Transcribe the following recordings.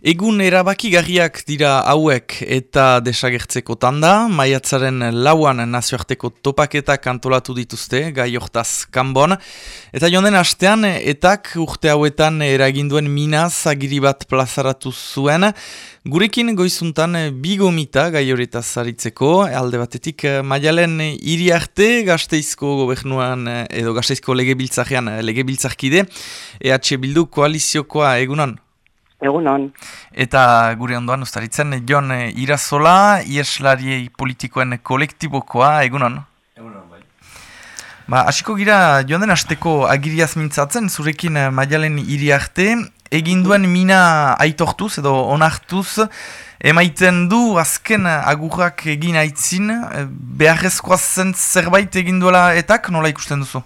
Egun erabakigarriak dira hauek eta desagertzeko tanda, maiatzaren lauan nazioarteko topaketak antolatu dituzte, gai hortaz kanbon. Eta jonden hastean, etak urte hauetan eraginduen minaz agiri bat plazaratu zuen. Gurekin goizuntan bigomita gai horretaz zaritzeko, alde batetik maialen hiri arte gazteizko gobernuan edo gazteizko lege biltzarean lege biltzarkide, EH Bildu koaliziokoa egunon? Egunon. Eta gure ondoan ustaritzen, Jon eh, Irazola, Ieslariei politikoen kolektibokoa, egunon? Egunon, bai. Ba, asiko gira, joan den azteko agiriaz mintzatzen, zurekin eh, maialen hiri arte, eginduen mina aitortuz edo onartuz, emaiten du azken agurrak egin aitzin, eh, beharrezkoa zen zerbait eginduela etak, nola ikusten duzu?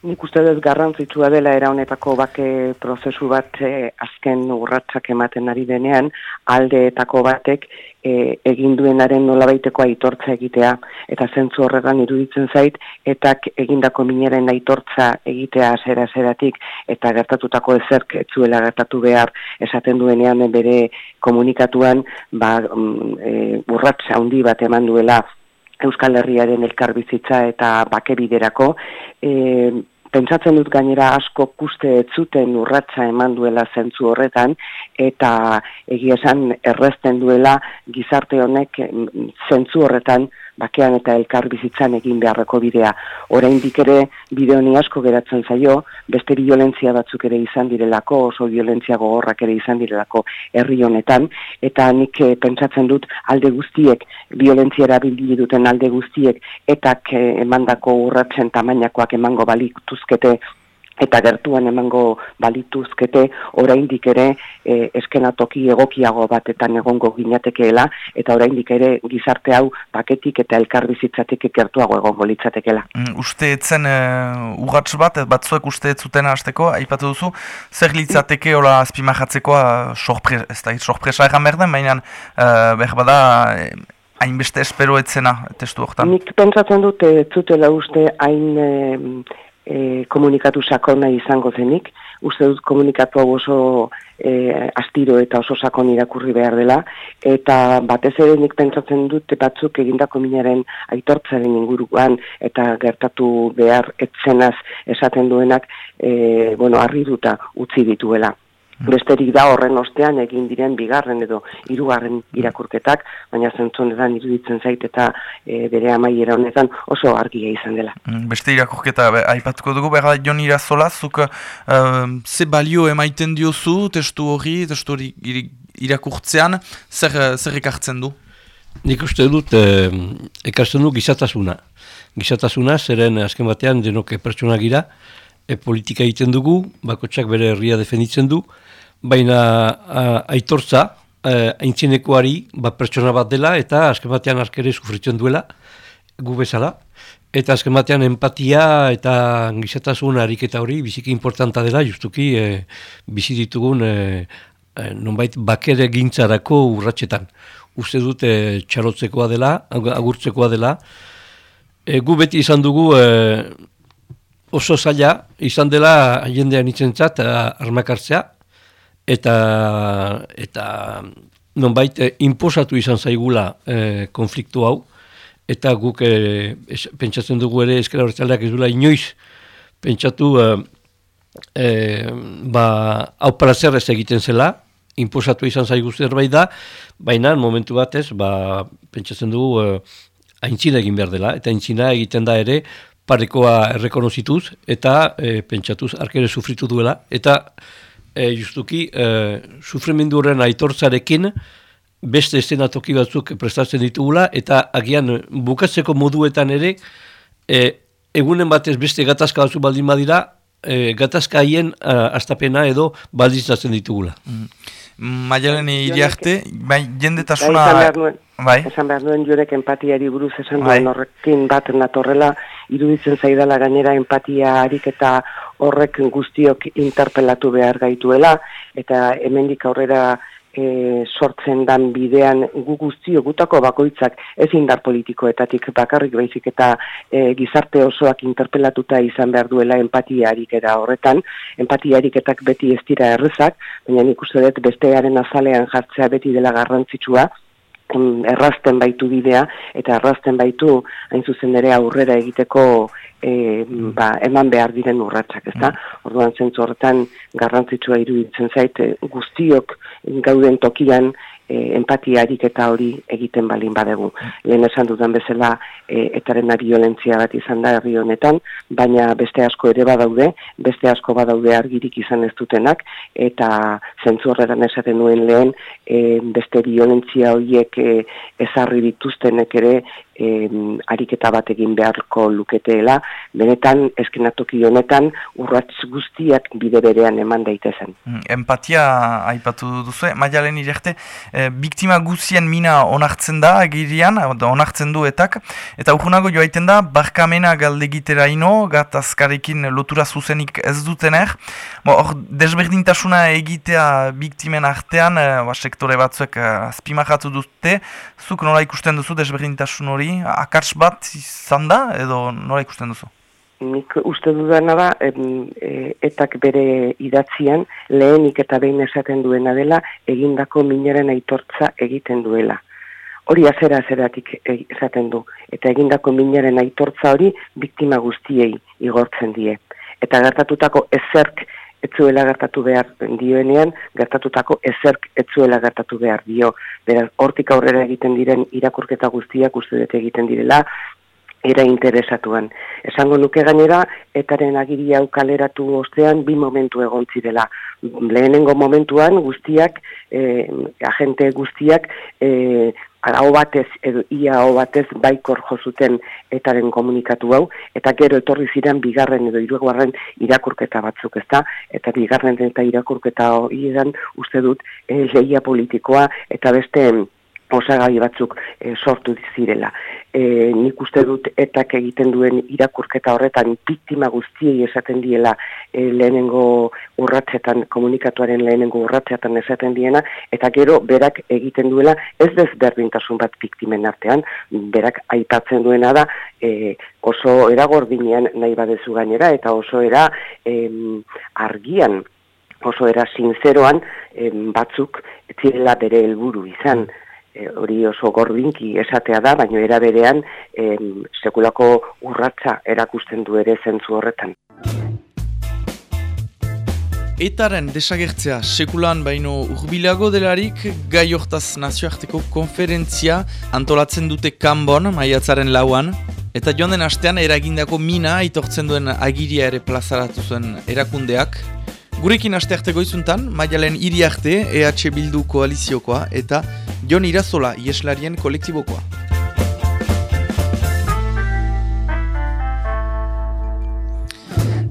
Nik uste dut garrantzitsua dela era honetako bake prozesu bat eh, azken urratsak ematen ari denean aldeetako batek e, egin duenaren nolabaiteko aitortza egitea. Eta zentzu horregan iruditzen zait etak egindako minaren aitortza egitea zera zeratik eta gertatutako ezerk etzuela gertatu behar esaten duenean bere komunikatuan ba, mm, e, urratsa handi bat eman duela Euskal Herriaren elkarbizitza eta bakebiderako, e, pentsatzen dut gainera asko kuste zuten urratsa eman duela zentzu horretan eta egia esan errezten duela gizarte honek zentzu horretan bakean eta elkar bizitzan egin beharreko bidea. Oraindik ere bide honi asko geratzen zaio, beste violentzia batzuk ere izan direlako, oso violentzia gogorrak ere izan direlako herri honetan eta nik eh, pentsatzen dut alde guztiek violentzia erabili duten alde guztiek etak eh, emandako urratzen tamainakoak emango balituzkete eta gertuan emango balituzkete oraindik ere e, eskenatoki egokiago batetan egongo ginatekeela eta oraindik ere gizarte hau paketik eta elkarbizitzatik gertuago egongo litzatekeela. Mm, uste etzen uh, urratz bat, batzuek uste etzuten hasteko, aipatu duzu, zer litzateke hola azpimahatzekoa sorpre, ez da, sorpresa egan berden, baina uh, behar bada eh, hainbeste espero etzena testu hortan. Nik pentsatzen dute zutela uste hain e, komunikatu sakona izango zenik. Uste dut komunikatu hau oso e, astiro eta oso sakon irakurri behar dela. Eta batez ere nik pentsatzen dut batzuk egindako minaren aitortzaren inguruan eta gertatu behar etzenaz esaten duenak e, bueno, arri duta utzi dituela. Besterik da horren ostean egin diren bigarren edo hirugarren irakurketak, baina zentzonetan iruditzen zait eta e, bere amaiera honetan oso argia izan dela. Mm, beste irakurketa aipatuko dugu, behar jon irazola, zuk uh, ze balio emaiten diozu testu hori, testu hori irakurtzean, zer, zer ekartzen du? Nik uste dut, eh, ekartzen du gizatasuna. Gizatasuna, zeren azken batean denoke pertsona gira, e, politika egiten dugu, bakotsak bere herria defenditzen du, baina aitortza, haintzinekoari bat pertsona bat dela, eta azken batean askere sufritzen duela, gu bezala, eta azken batean empatia eta gizatasun ariketa hori biziki importanta dela, justuki e, bizi ditugun e, e, nonbait bakere gintzarako urratxetan. Uste dute txarotzekoa dela, agurtzekoa dela, e, gu beti izan dugu e, oso zaila izan dela jendean itzentzat armakartzea, eta eta nonbait eh, inposatu izan zaigula eh, konfliktu hau. Eta guk eh, pentsatzen dugu ere eskera horretzaleak ez duela inoiz pentsatu eh, eh, ba, hau ez egiten zela. Inposatu izan zaigu zerbait da. Baina momentu batez ba, pentsatzen dugu eh, aintzina egin behar dela. Eta aintzina egiten da ere parekoa errekonozituz eta eh, pentsatuz arkere sufritu duela eta e, justuki e, sufrimendu horren aitortzarekin beste estenatoki batzuk prestatzen ditugula eta agian bukatzeko moduetan ere e, egunen batez beste gatazka batzu baldin badira e, gatazka haien astapena edo balditzatzen ditugula. Mm. Maialen iriarte, bai, jendetasuna... Bai, esan behar duen jurek empatiari buruz esan bai. duen horrekin bat natorrela, iruditzen zaidala gainera empatia harik eta horrek guztiok interpelatu behar gaituela, eta hemendik aurrera e, sortzen dan bidean gu guztio gutako bakoitzak ez indar politikoetatik bakarrik baizik eta e, gizarte osoak interpelatuta izan behar duela empatia arikera horretan, empatia ariketak beti ez dira errezak, baina nik uste dut bestearen azalean jartzea beti dela garrantzitsua, errazten baitu bidea eta errazten baitu hain zuzen ere aurrera egiteko e, ba, eman behar diren urratsak, ezta? Mm. Orduan zentzu horretan garrantzitsua iruditzen zait guztiok gauden tokian e, empatiarik eta hori egiten balin badegu. Lehen esan dudan bezala e, etaren violentzia bat izan da herri honetan, baina beste asko ere badaude, beste asko badaude argirik izan ez dutenak, eta zentzu horretan esaten nuen lehen, e, beste violentzia horiek e, ezarri dituztenek ere ariketa bat egin beharko luketeela, benetan eskenatoki honetan urratz guztiak bide berean eman daitezen. Mm, empatia aipatu duzu, maialen irekte, e, biktima guzien mina onartzen da agirian, onartzen duetak, eta urgunago joaiten da, barkamena galdegitera ino, gat azkarekin lotura zuzenik ez dutener, hor desberdintasuna egitea biktimen artean, e, ba, sektore batzuek e, azpimahatu dute, zuk nola ikusten duzu desberdintasun hori, akats bat izan da, edo nola ikusten duzu? Nik uste dudana da, e, etak bere idatzian, lehenik eta behin esaten duena dela, egindako minaren aitortza egiten duela. Hori azera azeratik esaten du. Eta egindako minaren aitortza hori, biktima guztiei igortzen die. Eta gertatutako ezerk etzuela gertatu behar dioenean, gertatutako ezerk etzuela gertatu behar dio. Beraz, hortik aurrera egiten diren irakurketa guztiak uste dut egiten direla, era interesatuan. Esango nuke gainera, etaren agiri hau ostean bi momentu egon zirela. Lehenengo momentuan guztiak, eh, agente guztiak, eh, hau batez, edo ia hau batez, baikor jozuten etaren komunikatu hau, eta gero etorri ziren bigarren edo irugarren irakurketa batzuk, ezta? Eta bigarren eta irakurketa hori uste dut, e, lehia politikoa, eta beste osagai batzuk e, sortu dizirela. E, nik uste dut etak egiten duen irakurketa horretan biktima guztiei esaten diela e, lehenengo urratzetan, komunikatuaren lehenengo urratzetan esaten diena, eta gero berak egiten duela ez berdintasun bat biktimen artean, berak aipatzen duena da e, oso eragordinean nahi badezu gainera, eta oso era e, argian, oso era sinzeroan batzuk zirela bere helburu izan, e, hori oso gordinki esatea da, baina era berean e, sekulako urratza erakusten du ere zentzu horretan. Etaren desagertzea sekulan baino urbilago delarik gai hortaz nazioarteko konferentzia antolatzen dute kanbon maiatzaren lauan eta joan den astean eragindako mina aitortzen duen agiria ere plazaratu zuen erakundeak Gurekin aste arte goizuntan, maialen iri arte EH Bildu koaliziokoa eta Jon Irazola ieslarien kolektibokoa.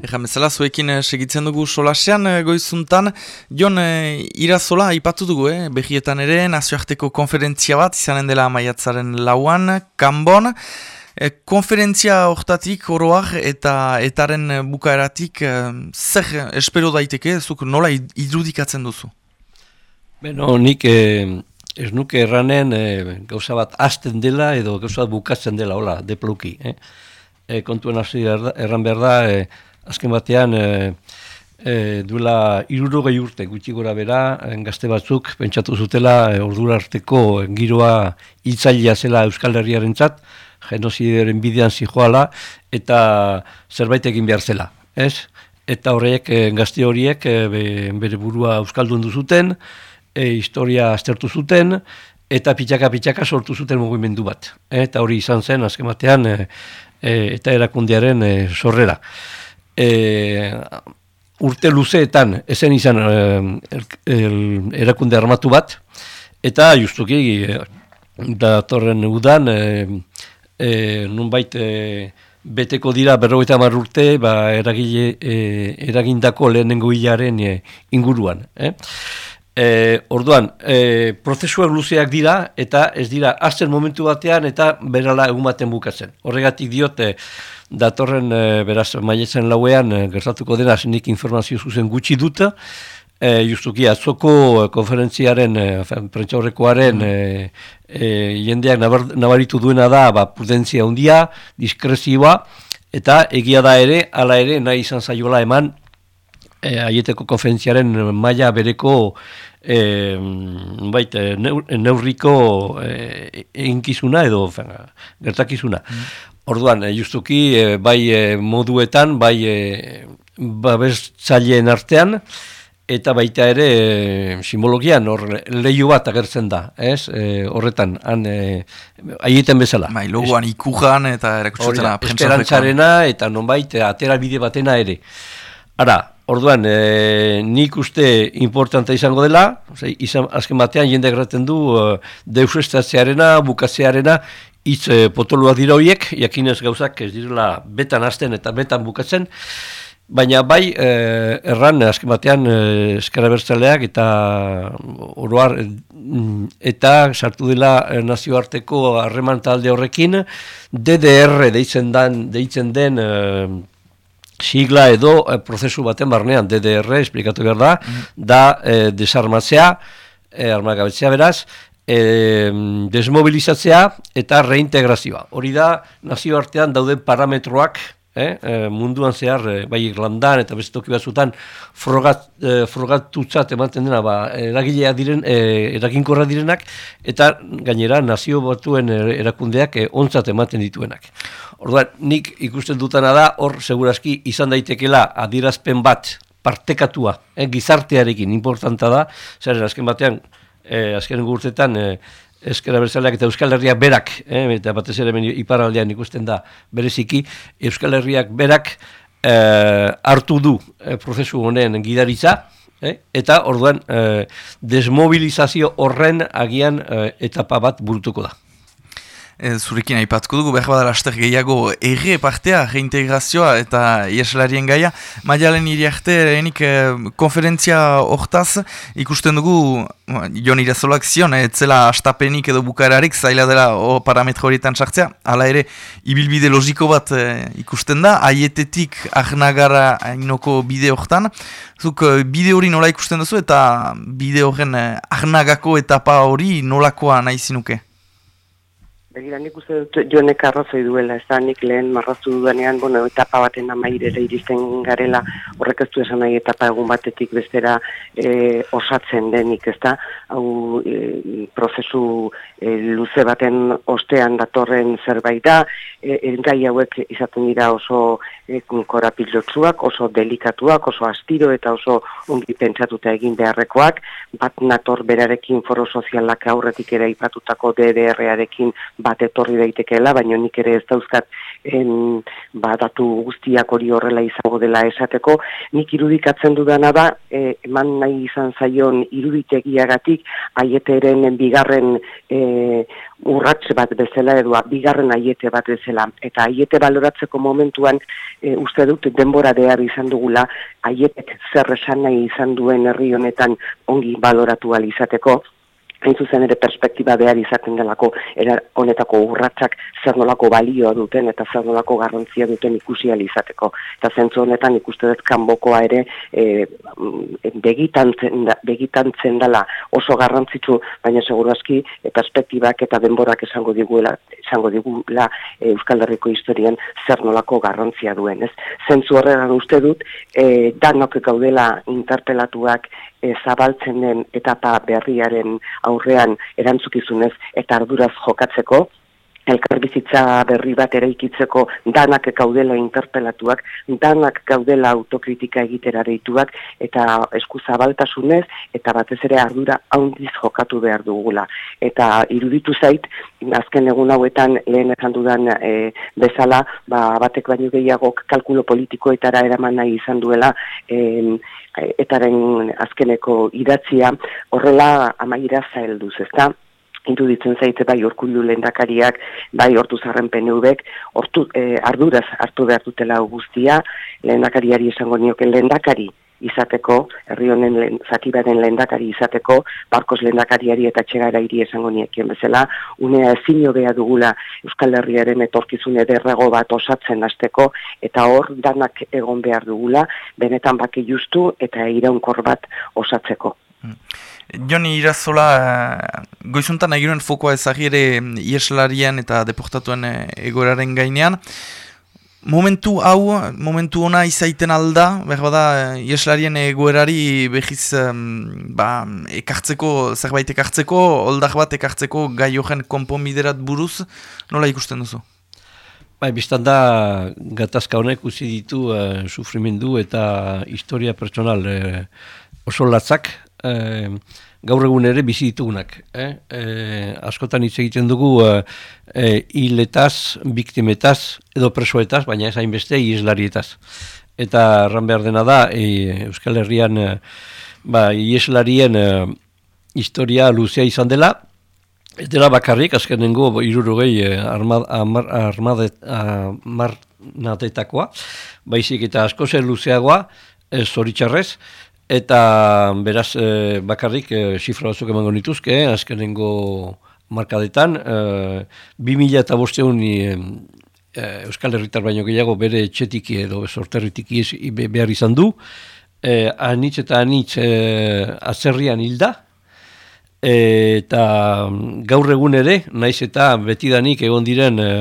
Ejan bezala, zuekin eh, segitzen dugu solasean eh, goizuntan. Jon eh, Irazola ipatu dugu, eh? behietan ere, nazioarteko konferentzia bat, izanen dela maiatzaren lauan, Kanbon. E, konferentzia hortatik oroak eta etaren bukaeratik e, zer espero daiteke, zuk nola idrudikatzen duzu? Beno, nik e, ez nuke erranen e, gauza bat hasten dela edo gauza bat bukatzen dela, hola, depluki. Eh? E, kontuen hasi erran behar da, e, azken batean e, e, duela iruro gehi urte gutxi gora bera, gazte batzuk pentsatu zutela e, ordura arteko giroa hiltzailea zela Euskal Herriaren zat, genozideren bidean zijoala eta zerbait egin behar zela, ez? Eta horrek e, gazte horiek e, bere burua euskaldun duzuten, e, historia aztertu zuten, eta pitxaka-pitxaka sortu zuten mugimendu bat. eta hori izan zen, azken batean, eta erakundearen e, sorrera. E, urte luzeetan, ezen izan erakunde armatu bat, eta justuki, e, datorren udan, e, nunbait e, beteko dira berrogeita urte ba, eragile, e, eragindako lehenengo hilaren e, inguruan. Eh? E, orduan, e, prozesuak luzeak dira eta ez dira azten momentu batean eta berala egun baten bukatzen. Horregatik diote, datorren e, beraz mailetzen lauean e, gertatuko dena zenik informazio zuzen gutxi dut, e, justuki atzoko konferentziaren, e, horrekoaren e, e, jendeak nabaritu duena da ba, prudentzia handia, diskrezioa, eta egia da ere, ala ere, nahi izan zaiola eman, e, aieteko konferentziaren maila bereko e, bait, neurriko e, edo fena, gertakizuna. Mm. Orduan, justuki, bai moduetan, bai babestzaileen artean, eta baita ere e, simbologian hor lehiu bat agertzen da, ez? E, horretan, han e, aieten bezala. Bai, logoan ikujan eta erakutsatzen Esperantzarena eta nonbait atera bide batena ere. Ara, orduan, e, nik uste importanta izango dela, izan, azken batean jende graten du e, deusestatzearena, bukatzearena, hitz e, potolua dira horiek, jakinez gauzak ez direla betan hasten eta betan bukatzen, Baina bai, eh, erran, azken batean, eh, eskara bertzaleak eta oroar, mm, eta sartu dela eh, nazioarteko harreman talde horrekin, DDR deitzen, dan, deitzen den eh, sigla edo eh, prozesu baten barnean, DDR, esplikatu behar da, mm. da eh, desarmatzea, eh, armagabetzea beraz, eh, desmobilizatzea eta reintegrazioa. Hori da, nazioartean dauden parametroak, eh, eh, munduan zehar, eh, bai Irlandan eta beste toki batzutan frogat, eh, frogatutzat ematen dena, ba, eragilea diren, eh, erakinkorra direnak, eta gainera nazio batuen erakundeak eh, ontzat ematen dituenak. Orduan, nik ikusten dutana da, hor seguraski izan daitekela adirazpen bat partekatua, eh, gizartearekin importanta da, zer, azken batean, eh, azken gurtetan, eh, Eskera Bertzaleak eta Euskal Herriak berak, eh, eta batez ere iparaldean ikusten da bereziki, Euskal Herriak berak eh, hartu du eh, prozesu honen gidaritza, eh, eta orduan eh, desmobilizazio horren agian eh, etapa bat burutuko da e, zurekin aipatko dugu, behar badara aster gehiago erre partea, reintegrazioa eta iesalarien gaia. Maialen iriarte, enik e, konferentzia hortaz, ikusten dugu, jon irazolak zion, ez zela astapenik edo bukararik, zaila dela o parametro horietan sartzea, hala ere, ibilbide logiko bat e, ikusten da, aietetik ahnagara hainoko bide hortan, Zuk bide hori nola ikusten duzu eta bide horren ahnagako etapa hori nolakoa nahi zinuke? Begira, nik uste dut jonek arrazoi duela, ez da, nik lehen marraztu dudanean, bueno, etapa baten amairera iristen garela, horrek ez du esan nahi etapa egun batetik bestera e, osatzen denik, ez da, hau e, prozesu e, luze baten ostean datorren zerbait da, e, gai hauek izaten dira oso e, korapilotsuak, oso delikatuak, oso astiro eta oso ongi pentsatuta egin beharrekoak, bat nator berarekin foro sozialak aurretik ere ipatutako DDR-arekin bat etorri daitekeela, baina nik ere ez dauzkat en, ba, datu guztiak hori horrela izango dela esateko. Nik irudikatzen dudana da, e, eman nahi izan zaion iruditegiagatik, aieteren bigarren e, urratxe bat bezala edua, bigarren aiete bat bezala. Eta aiete baloratzeko momentuan, e, uste dut denbora behar izan dugula, aietek zer esan nahi izan duen herri honetan ongi baloratu izateko, hain zuzen ere perspektiba behar izaten delako honetako urratsak zer nolako balioa duten eta zer nolako garrantzia duten ikusi izateko. Eta zentzu honetan ikuste dut kanbokoa ere e, begitantzen, dela oso garrantzitsu, baina seguru aski e, perspektibak eta denborak esango diguela, esango digula e, Euskal Herriko historian zer nolako garrantzia duen. Ez? Zentzu horregan uste dut, e, danok gaudela interpelatuak e, zabaltzen den etapa berriaren aurrean erantzukizunez eta arduraz jokatzeko, elkarbizitza berri bat eraikitzeko danak gaudela interpelatuak, danak gaudela autokritika egitera deituak, eta eskuzabaltasunez, eta batez ere ardura haundiz jokatu behar dugula. Eta iruditu zait, azken egun hauetan lehen esan dudan e, bezala, ba, batek baino gehiagok kalkulo politikoetara eraman nahi izan duela, e, etaren azkeneko idatzia, horrela amaira zailduz, ezta? Iruditzen zaite bai orkullu lehendakariak, bai hortu zarren PNV-ek, e, arduraz hartu behar dutela guztia, lehendakariari esango nioke lehendakari, izateko, herri honen lehen, zati baden lehendakari izateko, barkos lehendakariari eta txegara hiri esango niekien bezala, unea ezin beha dugula Euskal Herriaren etorkizun ederrago bat osatzen hasteko eta hor danak egon behar dugula, benetan baki justu eta iraunkor bat osatzeko. Hmm. Joni Irazola, eh, goizuntan agiren fokoa ezagir ere mm, ieslarien eta deportatuen eh, egoraren gainean. Momentu hau, momentu ona izaiten alda, behar bada, eh, ieslarien egoerari behiz ba, ekartzeko, zerbait ekartzeko, oldak bat ekartzeko gai joen konponbiderat buruz, nola ikusten duzu? Bai, biztan da, gatazka honek uzi ditu uh, sufrimendu eta historia pertsonal uh, oso latzak, e, gaur egun ere bizi ditugunak. Eh? E, askotan hitz egiten dugu e, hiletaz, biktimetaz edo presoetaz, baina ez hainbeste ieslarietaz. Eta erran behar dena da, e, Euskal Herrian e, ba, ieslarien e, historia luzea izan dela, Ez dela bakarrik, azkenengo irurogei armadetakoa, baizik eta asko zer luzeagoa, zoritxarrez, Eta beraz e, bakarrik e, xifra batzuk emango nituzke, eh, azkenengo markadetan, e, 2000 eta bosteun e, Euskal Herritar baino gehiago bere txetiki edo sorterritiki behar izan du, e, anitz eta anitz e, azerrian hilda, eta gaur egun ere, naiz eta betidanik egon diren e,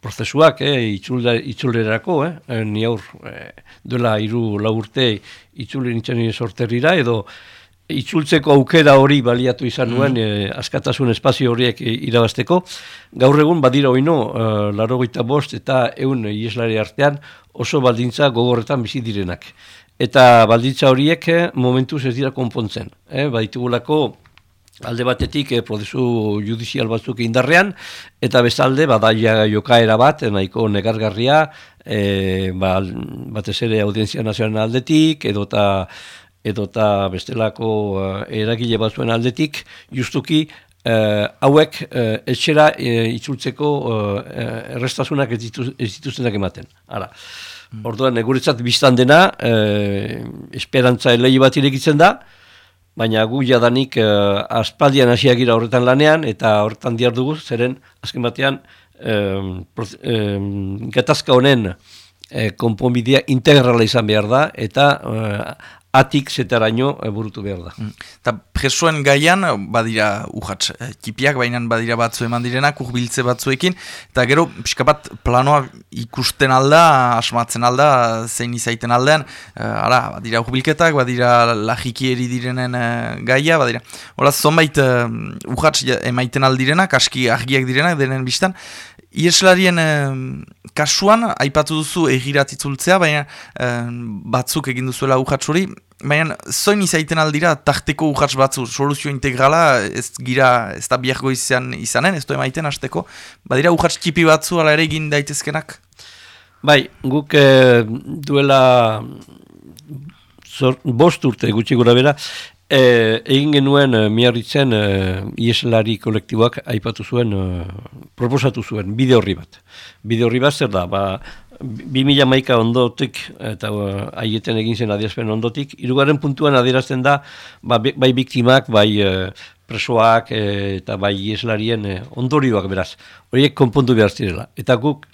prozesuak, eh, itzulerako, eh, ni aur, eh, duela iru laurte itzule nintzen sorterrira, edo itzultzeko aukera hori baliatu izan mm. nuen, mm. askatasun espazio horiek irabazteko. Gaur egun badira oino, eh, laro bost eta eun ieslari artean oso baldintza gogorretan bizi direnak. Eta baldintza horiek eh, momentuz ez dira konpontzen. Eh, baditugulako alde batetik eh, prozesu judizial batzuk indarrean, eta bezalde badaia jokaera bat, nahiko negargarria, eh, ba, batez ere audientzia nazionalen aldetik, edota edota bestelako eh, eragile batzuen aldetik, justuki eh, hauek eh, etxera eh, itzultzeko eh, errestasunak ez, ez dituztenak ematen. Ara. Mm. Orduan, eguretzat biztan dena, eh, esperantza elegi bat irekitzen da, baina gu jadanik uh, aspaldian hasiagira horretan lanean, eta horretan diar dugu, zeren azken batean um, gatazka honen uh, konponbidea integrala izan behar da, eta uh, atik zetaraino burutu behar da. Mm. Eta presoen gaian, badira uhatz, eh, tipiak, baina badira batzu eman direnak, urbiltze batzuekin, eta gero, pixka bat, planoa ikusten alda, asmatzen alda, zein izaiten aldean, uh, ara, badira urbilketak, badira lagiki eri direnen uh, gaia, badira. Horaz, zonbait, uhatz emaiten aldirenak, aski argiak direnak, denen biztan, Ieslarien kasuan, aipatu duzu egiratitzultzea, baina batzuk egin duzuela uhatsuri, baina zoin izaiten aldira takteko uhats batzu, soluzio integrala, ez gira, ez da biargo izan, izanen, ez emaiten hasteko, badira uhats tipi batzu ala ere egin daitezkenak? Bai, guk eh, duela zor, bost urte gutxi gura bera, E, egin genuen e, miarritzen e, ieslari kolektiboak aipatu zuen, e, proposatu zuen, bide horri bat. Bide horri bat zer da, ba, bi mila maika ondotik, eta haieten egin zen adiazpen ondotik, irugarren puntuan adierazten da, ba, bai biktimak, bai presoak eta bai ieslarien ondorioak beraz. Horiek konpontu behar zirela. Eta guk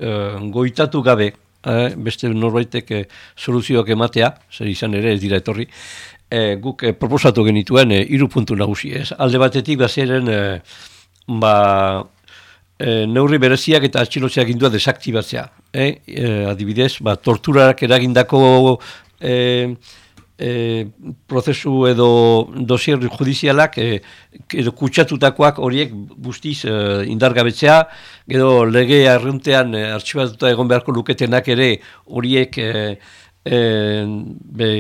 goitatu gabe, beste norbaitek soluzioak ematea, zer izan ere ez dira etorri, e, guk e, proposatu genituen e, puntu nagusi, ez? Alde batetik baziren e, ba, e, neurri bereziak eta atxilotzeak indua desaktibatzea. E, e, adibidez, ba, torturarak eragindako e, e, prozesu edo dosier judizialak e, edo kutsatutakoak horiek guztiz e, indargabetzea, edo lege arruntean e, artxibatuta egon beharko luketenak ere horiek e, e, be,